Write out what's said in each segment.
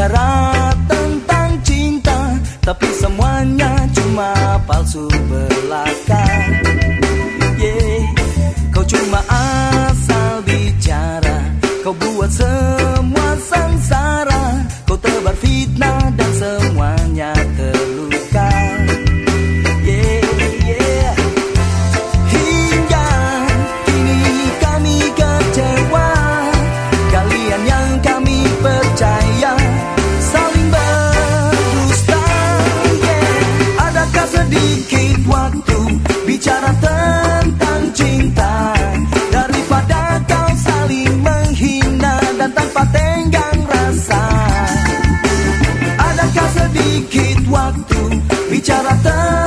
Bicara tentang cinta Tapi semuanya cuma palsu belaka yeah. Kau cuma asal bicara Kau buat semua sengsara Kau tebar fitnah dan Bicara tentang cinta. Daripada kau saling menghina Dan tanpa tenggang rasa. Adakah sedikit waktu Bicara tentang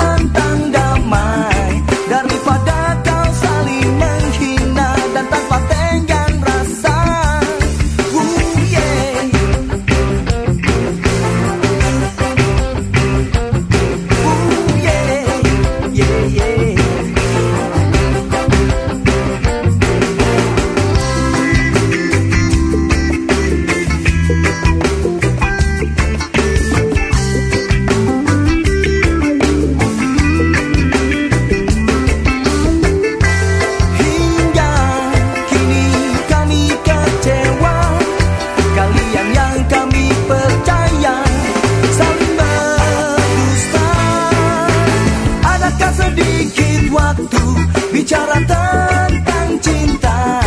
Bicara tentang cinta.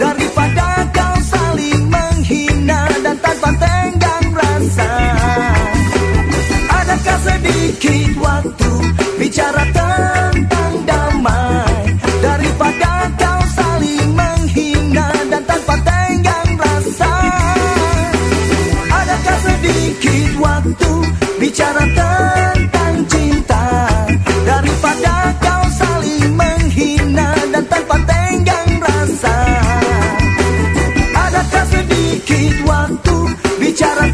Daripada kau saling menghina Dan tanpa tenggang rasa. Adakah sedikit waktu? Bicara tentang damai. Daripada kau saling menghina Dan tanpa tenggang rasa. Adakah sedikit waktu? Bicara tentang Bicara